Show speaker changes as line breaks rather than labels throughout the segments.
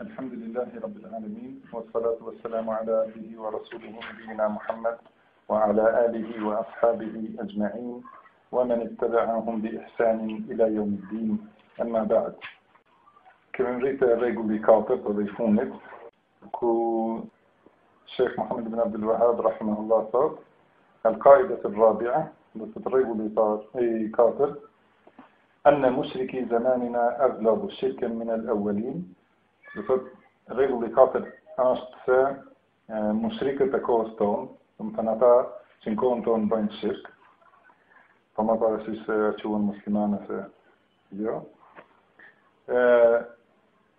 الحمد لله رب العالمين والصلاة والسلام على أبيه ورسوله نبينا محمد وعلى آله وأصحابه أجمعين ومن اتبعهم بإحسان إلى يوم الدين أما بعد كمن ريغولي كاتب وضيفونك كو الشيخ محمد بن عبد الوهاب رحمه الله صار القاعدة الرابعة لتتريغولي كاتب Enne mushriki zemanina aghladhu shirken minel evvelin, domethënë rregulli i katërt është se mushrikët e kohës tonë, domethënë ata që në kohën tonë bajnë shirk, pa marrë parasysh a quhen muslimanë ose jo. Ë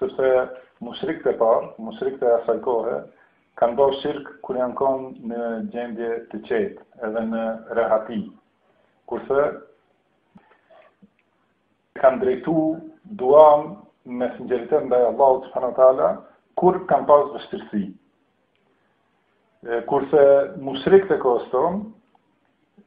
Sepse mushrikët e parë, mushrikët e asaj kohe, kanë ba shirk kur janë kanë në gjendje të qetë, edhe në rehati. Kurse kanë drejtu duan me sinqeritet ndaj Allahut subhanahu wa taala kur kanë pas vështirësi. Kurse mushrikët e kohës tonë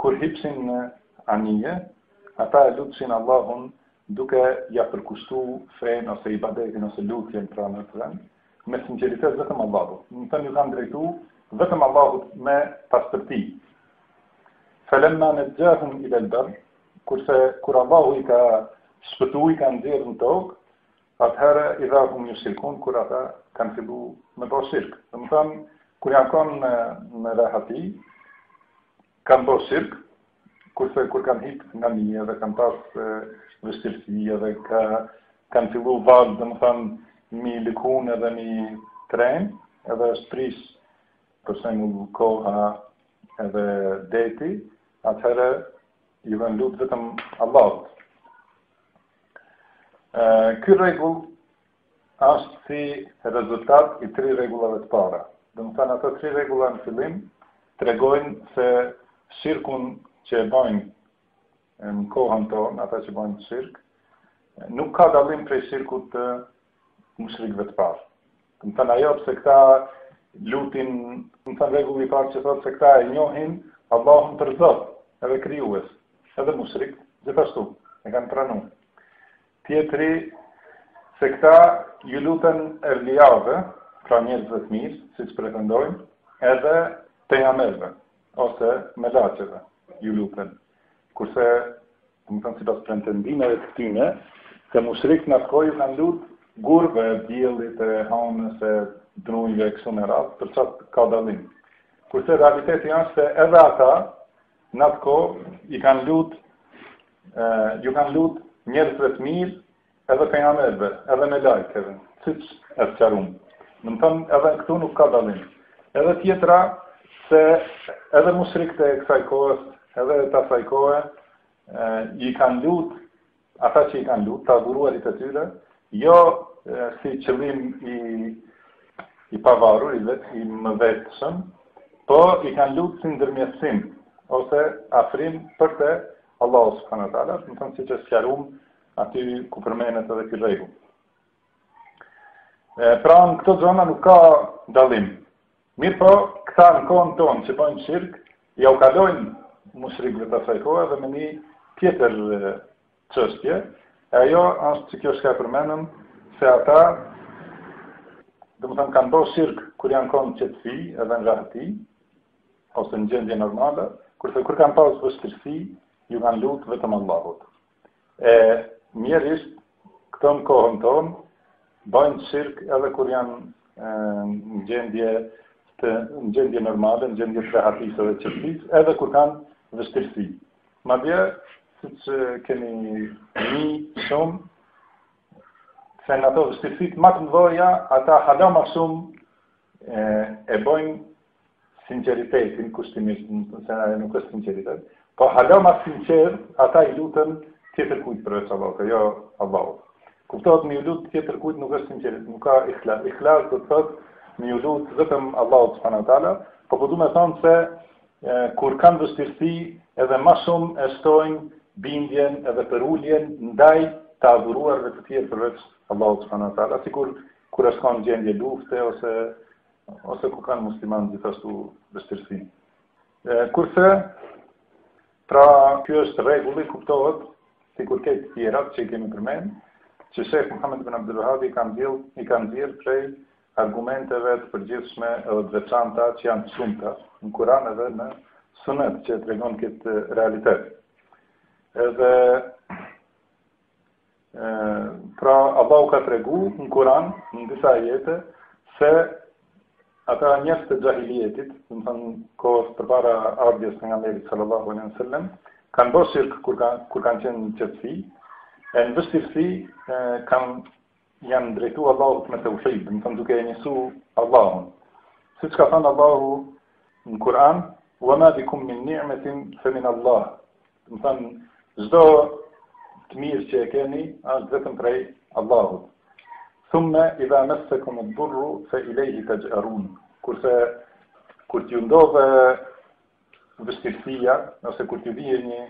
Kur hipshin në anije, ata e lutshin Allahun duke ja përkushtu fenë ose ibadetin ose lutjen pra në këtë vend, me sinqeritet vetëm Allahut. Domethënë ju kanë drejtu vetëm Allahut me pastërti. Felemma nexhahum ilel berr, kurse kur Allahu i ka shpëtu, i ka nxjerrë në tokë, Atëherë idha hum jushrikun kur ata kanë fillu me ba shirk. Domethënë, kur janë kon në, në rehati, kanë ba shirk, kurse kur kanë hip në anije edhe kanë pas vështirësi edhe ka, kanë fillu valët, domethënë, me i lëkund edhe me i trand, edhe është prish për shembull koha edhe deti, atëherë ju kanë lutë vetëm Allahut. Ky rregull ashtë si rezultat i tri rregullave të para. Domethanë ato tri rregulla në fillim tregojnë se shirkun që e bajnë në kohën tonë, ata që bajnë shirk, nuk ka dallim prej shirkut të mushrikëve të parë. Domethanë ajo pse këta lutin, domethanë rregulli i parë që thotë se këta e njohin Allahun për Zot, edhe krijues, edhe mushrikët gjithashtu e kanë pranu. Tjetri se këta ju luten evliave, pra njerëzve të mirë, siç pretendojnë, edhe pejgamberëve, ose melaqeve, ju luten. Kurse Domethënë sipas pretendimeve të tyne, se mushrikët n'at kohë ju kanë lut gurëve, diellit, e hanës, e drunjve e kështu me radhë, për qata ka dallim. Kurse realiteti ashtë se edhe ata në atë kohë i kanë lut, ju kanë lut njerëzve të mirë, Edhe pejgamberëve, edhe melajkeve, siç e sqaruam. Domethënë, edhe këtu nuk ka dallim. Edhe tjetra se edhe mushrikët e kësaj kohës, edhe të asaj kohe, i kanë lut ata që i kanë lut, të adhuruarit e tyre, jo si qëllim i i pavarur, i, vet, i më vetëshëm, po i kanë lutë si ndërmjetësim, ose afrim për te Allah subhanahu wa taala, domethënë siç e sqaruam Aty ku përmenet edhe ky rregull. Pra në këto zona nuk ka dallim. Mirëpo, këta në kohën tonë që bëjnë shirk, ua kalojnë mushrikëve të asaj kohë edhe me një tjetër çështje, e ajo është që kjo shka e përmenëm se ata domethënë kanë bërë shirk kur janë konë n'qetësi edhe në rahëti, ose në gjendje normale, kurse kur kanë pasë vështirësi, ju kanë lutë vetëm Allahut. E mjerisht, këta në kohën tonë, bëjnë shirk edhe kur janë në gjendje të në gjendje normale, në gjendje të rehatisë edhe qetësisë, edhe kur kanë vështirësi. Madje, siç kemi ni shumë, se në ato vështirësit ma të mdhaja, ata hala ma shumë e, e bojnë sinqeritetin kushtimisht, nëse ajo nuk është sinqeritet, po hala ma sinqert, ata i luten tjetërkujt përveç Allahut, e jo Allahut. Kuptohet me ju lutë tjetërkujt nuk është sinqeritet, nuk ka ikhlas. Ikhlas do të thotë me ju lutë vetëm Allahut subhanahu wa taala, po po du me thonë se e, kur kanë vështirësi edhe ma shumë e shtojnë bindjen edhe përuljen ndaj të adhuruarve të tjerë përveç Allahut subhanahu wa taala, sikur kur është kanë gjendje lufte ose ose kur kanë muslimanë gjithashtu vështirësi. Kurse, pra, ky është rregulli, kuptohet, sikur edhe të tjerat që i kemi përmenë, që Shejh Muhammed Ibn Abdul Wahab i ka nxjerr, i ka nxjerr prej argumenteve të përgjithshme edhe të veçanta që janë të shumta, në Kur'an edhe në sunet që e tregon këtë realitet. Edhe Pra, Allahu ka tregu në Kur'an, në disa ajete, se ata njerëzit e xhahilijetit, domethënë kohës përpara ardhjes së Pejgamberit sallallahu alaihi wasallam, kanë bërë shirk kur kanë kur kanë qenë në qetësi, e në vështirësi kanë janë drejtu Allahut me teuhid, domethënë duke e njësu Allahun. Siç ka thënë Allahu në Kur'an, wa ma bikum min ni'metin fe min Allah, Domethënë, çdo të mirë që e keni, është vetëm prej Allahut. Thumme idha messekumud-durru fe ilejhi texh'erun. Kurse, kur t'ju ndodhë vështirësia, ose kur t'ju vijë një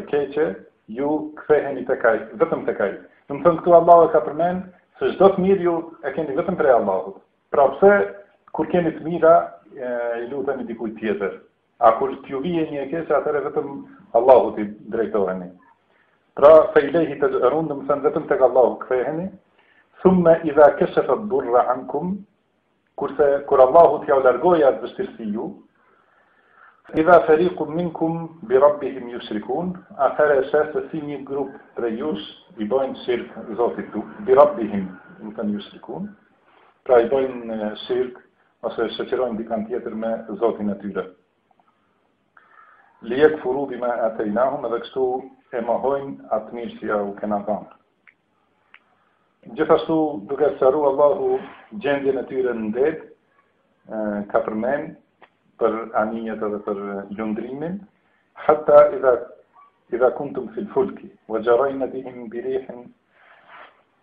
e keqe, ju ktheheni tek ai, vetëm tek ai. Domethënë, këtu Allahu e ka përmend, se çdo të mirë ju e keni vetëm prej Allahut. Pra pse, kur keni të mira, i luteni dikuj tjetër. A kur t'ju vijë një e keqe atëherë vetëm Allahut i drejtoheni. Pra, fe ilejhi tej'erun, domethënë vetëm tek Allahu ktheheni. Thumma idha kashafa ad-durra ankum, kurse kur Allahu t'jau largojë atë vështirësi ju, idha fariqun minkum bi rabbihim yushrikun, atëherë e sheh se si një grup prej jush i bojnë shirk Zotit tu, bi rabbihim, domethënë yushrikun, pra i bojnë shirk ose shoqërojnë dikënd tjetër me Zotin e tyre. Liyekfuru bima ataynahum dhe kështu e mohojnë atë mirë që jau kena dhanë. Gjithashtu duke sqaru Allahu gjendjen e tyre në det, ka përmend për anijet edhe për lundrimin, hatta idha kuntum fil fulki wa jarayna bihim bi rihin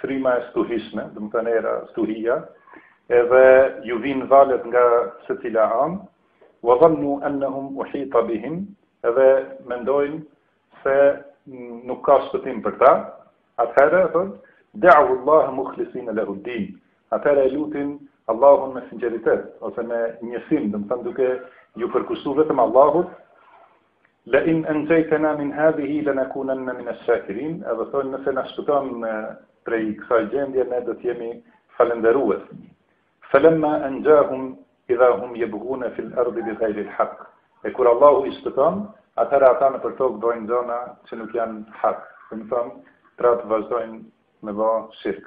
Frima e stuhishme, domethënë era, stuhia, edhe ju vinë valët nga secila anë, wa dhannu annahum uhita bihim, edhe mendojnë se nuk ka shpëtim për ta. Atëherë thot, da'u Allaha mukhlisina lahu ad-din. Atëherë e lutin Allahun me sinqeritet ose me njësim, domethënë duke ju përkushtuar vetëm Allahut, La in anjaytana min hadhihi lanakunanna min ash-shakirin, edhe thonë nëse na shpëton prej kësaj gjendje ne do të jemi falënderues. Falamma anjahum idha hum yabghuna fi al-ardi bighayri al-haq. E kur Allahu i shpëton, atëherë ata nëpër tokë bëjnë gjona që nuk janë hak, domethënë prapë vazhdojnë me bo shirk.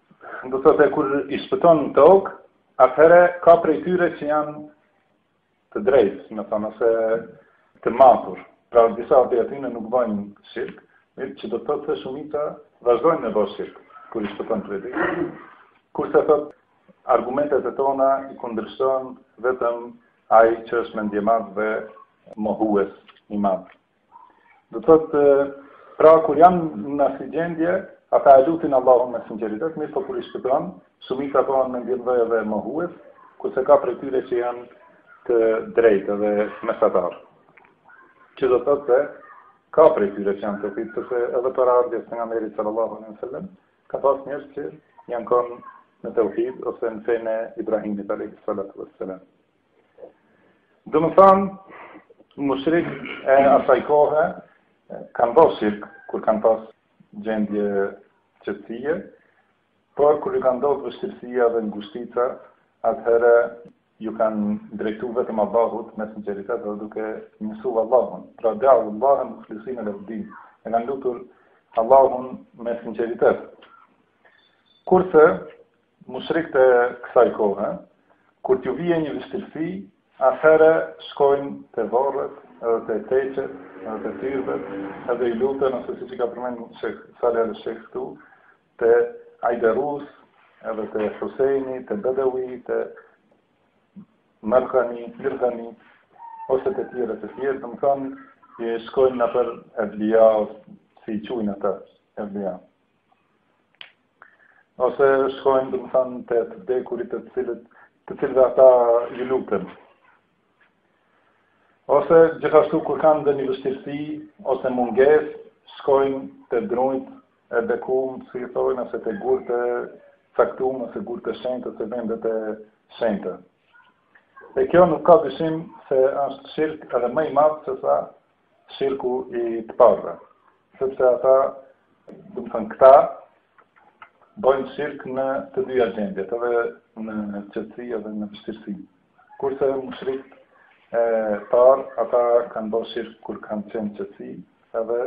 Do thotë e kur i shpëton në tokë, atëherë ka prej tyre që janë të drejtë, domethënë, ose të matur. Pra, disa prej atyne nuk bojnë shirk, mirë që do të thotë se shumica vazhdojnë me bo shirk, kur i shpëton prej tyre. Kurse thotë, argumentet e tona i kundërshton vetëm ai që është mendjemadh dhe mohues i madh. Do të thotë, pra kur janë në asi gjendje, ata e lutin Allahun me sinqeritet, mirëpo kur i shpëton, shumica bëhen mendjemëdhenj dhe mohues, kurse ka prej tyre që janë të drejtë dhe mesatar. Që do të thotë se ka prej tyre që janë në tauhid, sepse edhe para ardhjes së Pejgamberit sallallahu alaihi wasallam, ka pas njerëz që janë kon në tauhid ose në fenë e Ibrahimit alaihi salatu wassalam. Domethënë, mushrikët e asaj kohe, kanë bërë shirk, kur kanë pas gjendje qetësie, por kur ju kanë ndodh vështirësia dhe ngushtica, atëherë ju kanë drejtu vetëm Allahut me sinceritet dhe duke njësu Allahun. Pra daullahe mukhlisine lehud-din, e kanë lutur Allahun me sinceritet. Kurse, Mushrikët e kësaj kohe, kur t'u vijë një vështirësi, atëherë shkojnë te vorret edhe te teqet edhe te tyrbet edhe i luten ose siç i ka përmendur Shejh Salih Al Shejh këtu, te Ajderus edhe te Huseini, te Bedewi, te Mergani, Mirgani ose te tjerë e te tjerë, domethënë shkojnë nëpër evlija, ose, si i quajnë ata, evlija. Ose shkojnë, domethënë, te të vdekurit të cilët, të cilëve ata ju luten. Ose gjithashtu kur kanë ndonjë vështirësi ose mungesë, shkojnë te drunjtë e bekum, si i thojnë, ose te gurë të caktum, ose gurë të shenjtë, ose vendet e shenjtë. E kjo nuk ka dyshim se është shirk edhe më i madh se sa shirku i të parëve, sepse ata, domethënë këta, bojnë shirk në të dyja gjendjet, edhe në qetësi edhe në vështirësi. Kurse mushrikët e parë, ata kanë bërë shirk kur kanë qenë në qetësi, edhe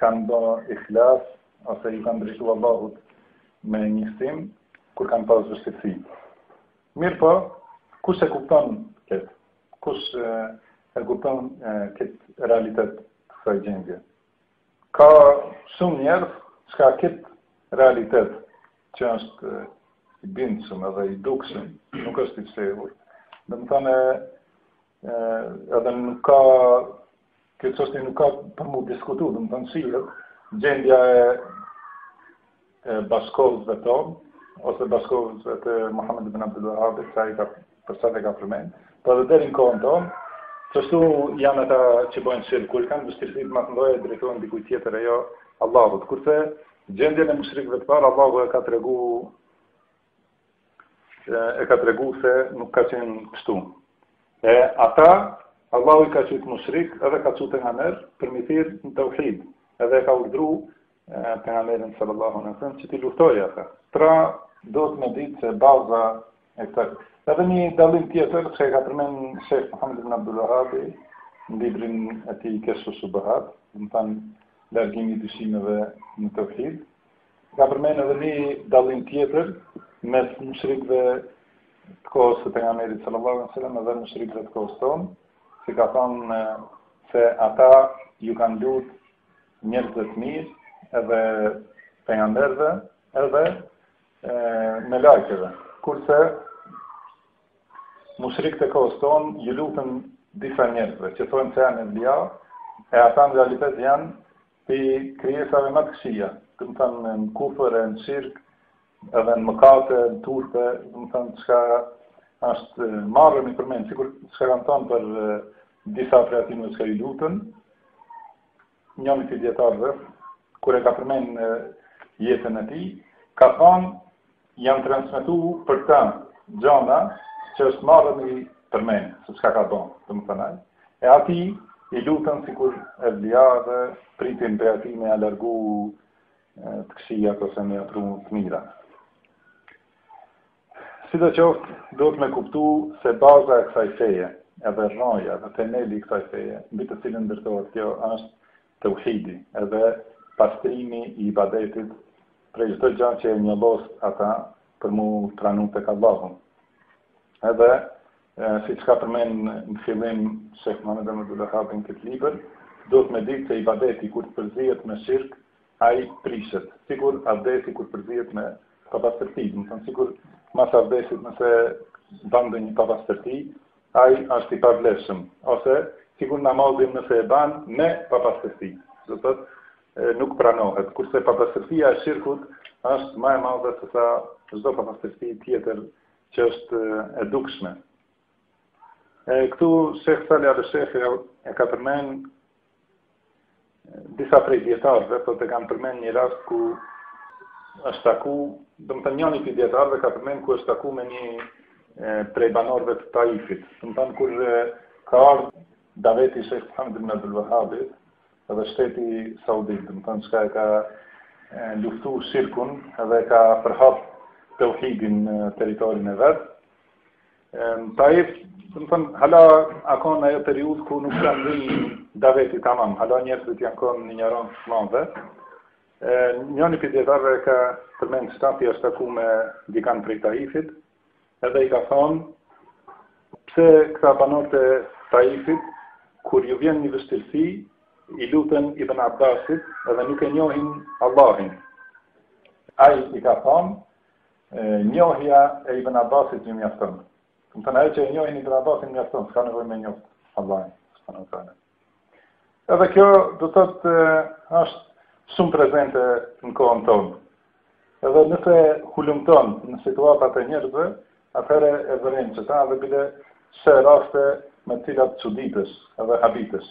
kanë bërë ikhlas ose ju kanë drejtu Allahut me njësim kur kanë pas vështirësi. Mirëpo, kush e kupton këtë? Kush e kupton këtë realitet të kësaj gjendje? Ka shumë njerëz që këtë realitet që është i bindshëm edhe i dukshëm, nuk është i fshehur. Domethënë edhe nuk ka Kjo çështje nuk ka për mu diskutu, domethënë shihet, gjendja e, e bashkëkohësve tonë, ose bashkëkohësve të Muhammed ibn Abdul Wahabit, që ai i ka përsërit edhe ka përmend, po edhe deri në kohën tonë, qashtu janë ata që bëjnë shirk, kur kanë vështirësi të mëdhaja i drejtohen dikujt tjetër e jo Allahut. Kurse gjendjen e mushrikëve të parë Allahu e ka tregu e ka tregu se nuk ka qenë kështu. E ata, Allahu i ka qujt mushrikë edhe ka çu pejgamber për m'i thirrë në teuhid. Edhe e ka urdru pejgamberin sallallahu alejhi ve sel-lem që t'i luftojë ata. Pra, duhet me ditë se baza e të... Edhe një dallim tjetër që e ka përmend Shejh Muhammed ibn Abdul Wahabi në librin e tij Keshfu Shubuhat, domethënë largimi i dyshimeve në teuhid, Ka përmen edhe një dallim tjetër mes mushrikve të kohës të pejgamberit sallallahu alaihi wasallam dhe mushrikëve të kohës tonë, si ka thonë se ata ju kanë lut njerëzve të mirë edhe pejgamberëve edhe melaikeve. Kurse mushrikët e kohës tonë ju luten disa njerëzve që thonë se janë evlia e ata në realitet janë Prej krijesave më të këqija, domethënë në kufër e në shirk, edhe në mëkate, në turpe, domethënë çka është marre me i përmend, sikur çka kanë thënë për disa prej atyre që i luten, njëri pi dijetarëve, kur e ka përmend jetën e tij, ka thënë Janë transmetu për të gjana që është marre me i përmen, se çka ka ba, domethënë. E atij i luten sikur evlia dhe presin prej tij me largu të këqijat ose me pru të mira. Sido qoftë, duhet me kuptu se baza e kësaj feje, edhe rraja dhe temeli i kësaj feje, mbi të cilën ndërtohet kjo, është Teuhidi, edhe pastrimi i ibadetit prej çdo gjëje që e njollos ata për m'u pranu tek Allahu. Edhe siç ka përmend në fillim Shejh Muhamed ibn Abdul Wahhab në këtë libër, duhet me ditë se ibadeti kur të përzihet me shirk, ai prishet, sikur abdesi kur përzihet me papastërti, domethënë sikur mas abdesit nëse bën ndonjë papastërti, Ai është i pavlefshëm, ose sikur namazin nëse e ban me papastërti, domethënë nuk pranohet, kurse papastërtia e shirkut është më e madhe se sa çdo papastërti tjetër që është e dukshme. E këtu Sheikh Salih al-Sheikh e ka përmend Disa prej dijetarëve thotë kanë përmend një rast ku është taku, domethënë njëri prej dijetarëve ka përmend ku është taku me një prej banorëve të Taifit. Domethënë kur ka ardhur daveti i Sheikh Muhammad ibn Abdul Wahhab dhe shteti saudit, domethënë çka e ka luftu shirkun dhe ka përhap teuhidin në territorin e vet, Taif, domethënë, hala a kanë ajo periudhë ku nuk ka ardhë daveti tamam, hala njerëzit janë kanë në injorancë të madhe. Njëni prej dijetarëve ka përmend që ati është taku me dikan prej Taifit, edhe i ka thonë, pse këta banorë të Taifit, kur ju vjen një vështirësi, i luten Ibn Abbasit, edhe nuk e njohin Allahun. Ai i ka thonë, E njohja e Ibn Abbasit ju mjafton. Me thënë, ata që e njohin Ibn Abbasin mjafton, s'ka nevojë me njohë Allahin, subhanahu wa taala. Edhe kjo do të thotë është shumë prezente në kohën tonë. Edhe nëse hulumton në situatat e njerëzve, atëherë e vëren qeta edhe bile sheh raste me të cilat çuditesh edhe habitesh.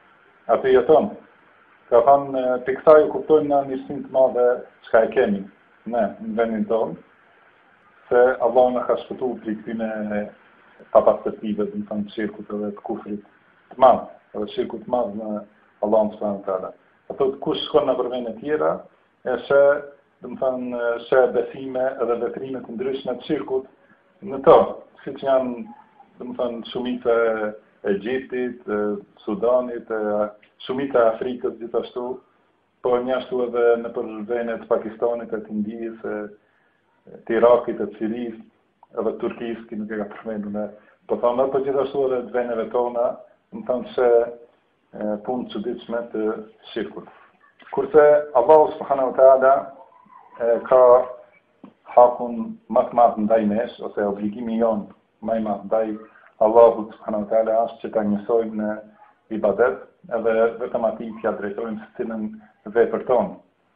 Aty jeton. Ka thënë, prej kësaj e kuptojmë ne mirësinë e madhe çka e kemi ne në vendin tonë, se Allahu na ka shpëtuar prej këtyne papastërtive, domethënë të shirkut edhe të kufrit të madh, edhe shirkut të madh në Allahun subhanahu wa taala. Thotë, kush shkon nëpër vende tjera, e sheh, domethënë, sheh besime dhe veprime të ndryshme të shirkut në to, siç janë, domethënë, shumica e Egjiptit, e Sudanit, e shumica e Afrikës gjithashtu, po njashtu edhe nëpër vene të Pakistanit, e të Indijës, e të Irakit, e të Siris, edhe të Turkis, ky nuk e ka përmend unë po thom, po gjithashtu edhe të veneve tona, me thënë sheh punë të çuditshme të shirkut. Kurse Allahu subhanahu wa taala e ka hakun më të madh ndaj nesh ose obligimi jonë më i madh ndaj Allahut subhanahu wa taala është që ta njësojmë në ibadet edhe vetëm atij t'ia drejtojmë secilën vepër tonë.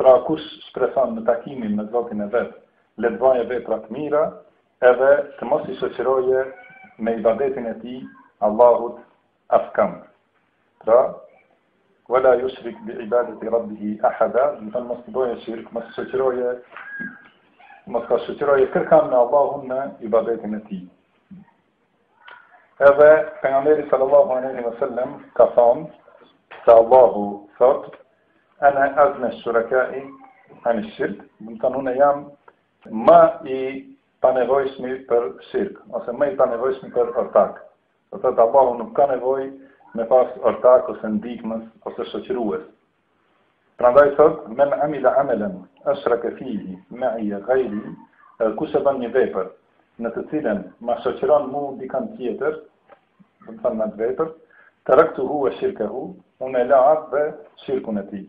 Pra kush shpreson në takimin me Zotin e vet, le të baje vepra të mira edhe të mos i shoqëroje me ibadetin e tij Allahut askand. Pra, wala yushrik bi ibadati rabbih ahada, domethënë mos të bëje shirk, mos shoqëroje mos t'ia shoqëroje kërkan me Allahun në ibadetin e tij. Edhe pejgamberi sallallahu alaihi wasallam ka thënë se Allahu thot ana aghna shuraka'i an shirk, domethënë unë jam më i panevojshmi për shirk ose më i panevojshmi për ortak. Do thotë Allahu nuk ka nevojë me pas ortak ose ndihmës ose shoqërues. Prandaj thotë, Men amila amalan ashrake fihi ma'iya ghayri, kush e bën një vepër në të cilën ma shoqëron mu dikënd tjetër, domethënë në atë vepër, taraktuhu wa shirkahu, unë e la atë dhe shirkun e tij.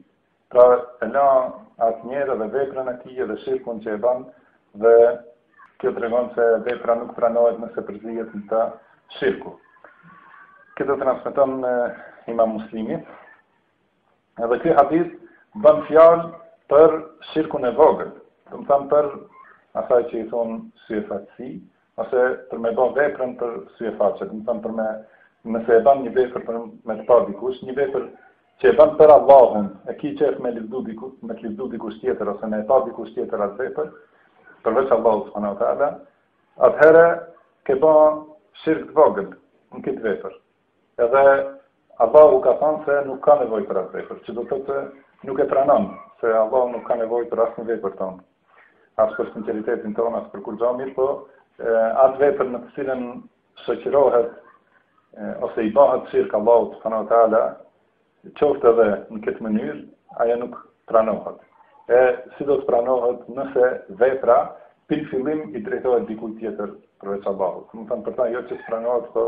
Pra e la atë njeri dhe veprën e tij dhe shirkun që e bën dhe kjo tregon se vepra nuk pranohet nëse përzihet në të shirku. Këtë e transmeton Imam Muslimi. Edhe ky hadith bën fjalë për shirkun e vogël, do me thanë për asaj që i thon syefaqësi ose për me bën veprën për syefaqe, do me thanë për me nëse e bën një vepër për me të pa dikush, një vepër që e bën për Allahun, e ki qef me të lëvdu dikush, me të lëvdu dikush tjetër ose me ta pa dikush tjetër atë vepër, përveç Allahut subhanahu wa taala, atëherë ke bën shirk të vogël në këtë vepër. Edhe Allahu ka thënë se nuk ka nevojë për atë vepër, që do të thotë nuk e pranon se Allahu nuk ka nevojë për asnjë vepër tonë, as për sinqeritetin tonë, as për kurgja, mirëpo atë vepër në të cilën shoqërohet ose i bëhet shirk Allahut subhanahu wa taala, Qoftë edhe në këtë mënyrë, ajo nuk pranohet. E si do të pranohet nëse vepra prej fillimit i drejtohet dikujt tjetër përveç Allahut. Do me thanë për ta jo që të pranohet, po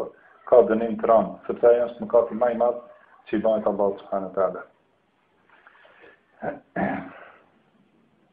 ka dënim të rëndë, sepse ajo është mëkati më i madh që i bëhet Allahut subhanahu wa taala.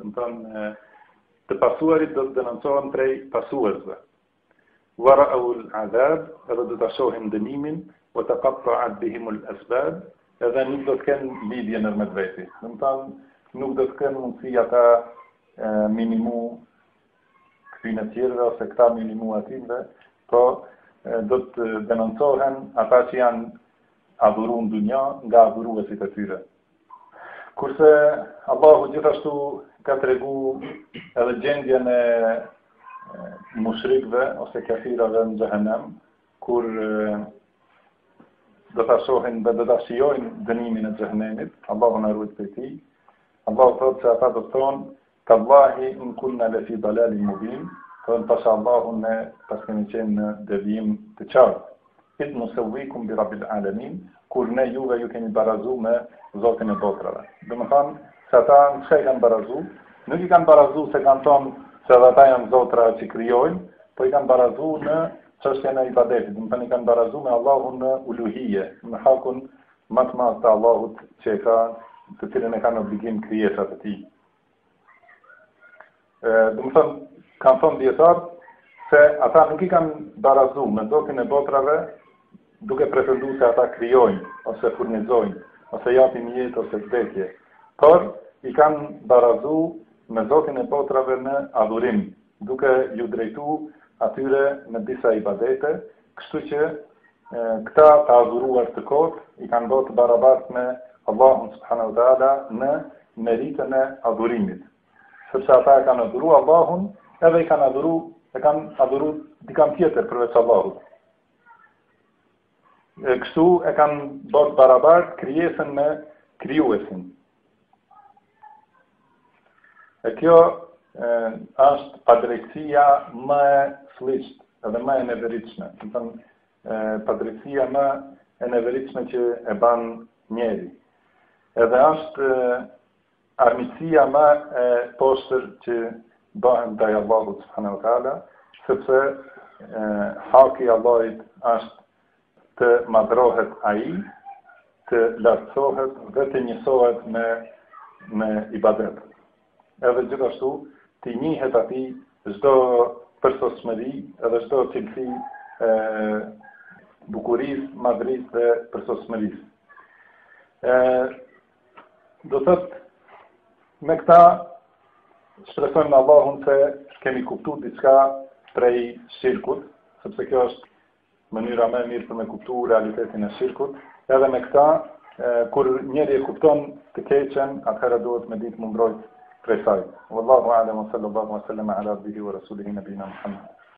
Domethënë, të pasuarit do të denoncohen prej pasuesve. Wara'u al-'adab, edhe do ta shohin dënimin, wa taqatta'at bihim al-asbab, edhe nuk do të kenë lidhje në mes veti. Domethënë, nuk do të kenë mundësi ata me i nimu këtyre të tjerëve ose këta me i nimu atyre, po do të denoncohen ata që janë adhuru në dunja nga adhuruesit e tyre. Kurse Allahu gjithashtu ka tregu edhe gjendjen e mushrikve ose kafirave në xhehenem, kur do ta shohin dhe do ta shijojnë dënimin e xhehenemit, Allahu na ruajt prej tij, Allahu thotë se ata do të thonë, Tallahi in kunna lefi dalalin mubin, thonë pasha Allahun ne paskemi qenë në devijim të qartë, idh nusawwikum bi rabbil alamin, kur ne juve ju kemi barazu me Zotin e botrave. Domethënë, se ata me çka i kanë barazu? Nuk i kanë barazu se kanë thonë se edhe ata janë zotra që krijojnë, po i kanë barazu në çështjen e ibadetit, domethënë i kanë barazu me Allahun në uluhije, në hakun më të madh të Allahut që e ka, të cilën e kanë obligim krijesat e tij. Domethënë, kanë thonë dijetarët, se ata nuk i kanë barazu me zotin e botrave, duke pretendu se ata krijojnë, ose furnizojnë, ose japin jetë, ose vdekje. Por, i kanë barazu me zotin e botrave në adhurim, duke ju drejtu atyre me disa ibadete, Kështu që këta të adhuruar të kotë i kanë bërë të barabartë me Allahun subhanahu wa taala në meritën e adhurimit. Sepse ata e kanë adhuru Allahun, edhe i kanë adhuru, e kanë adhuru dikan tjetër përveç Allahut. E kështu e kanë bërë të barabartë krijesën me krijuesin. E kjo është padrejtësia ma e fëlliqt edhe ma e neveritshme. Do të thotë, padrejtësia më e neveritshme që e ban njeri. Edhe është armiqësia ma e poshtër që bohet ndaj Allahut subhanahu wa taala, sepse haki i Allahut është Të madhërohet ai, të lartësohet dhe të njësohet me, me ibadet. Edhe gjithashtu, t'i njihet atij çdo përsosmëri dhe çdo cilësi e bukurisë, madhërisë dhe përsosmërisë. E, do thot, me këta shpresojmë në Allahun se kemi kuptu diçka prej shirkut, sepse kjo është Mënyra më e mirë për me kuptu realitetin e shirkut, edhe me këta, kur njeri e kupton të keqen, atëherë duhet me ditë m'u mbrojt prej saj. Wallahu alem, wa sallallahu wa sallam, ala abdihi wa rasulihi nabijina Muhammad.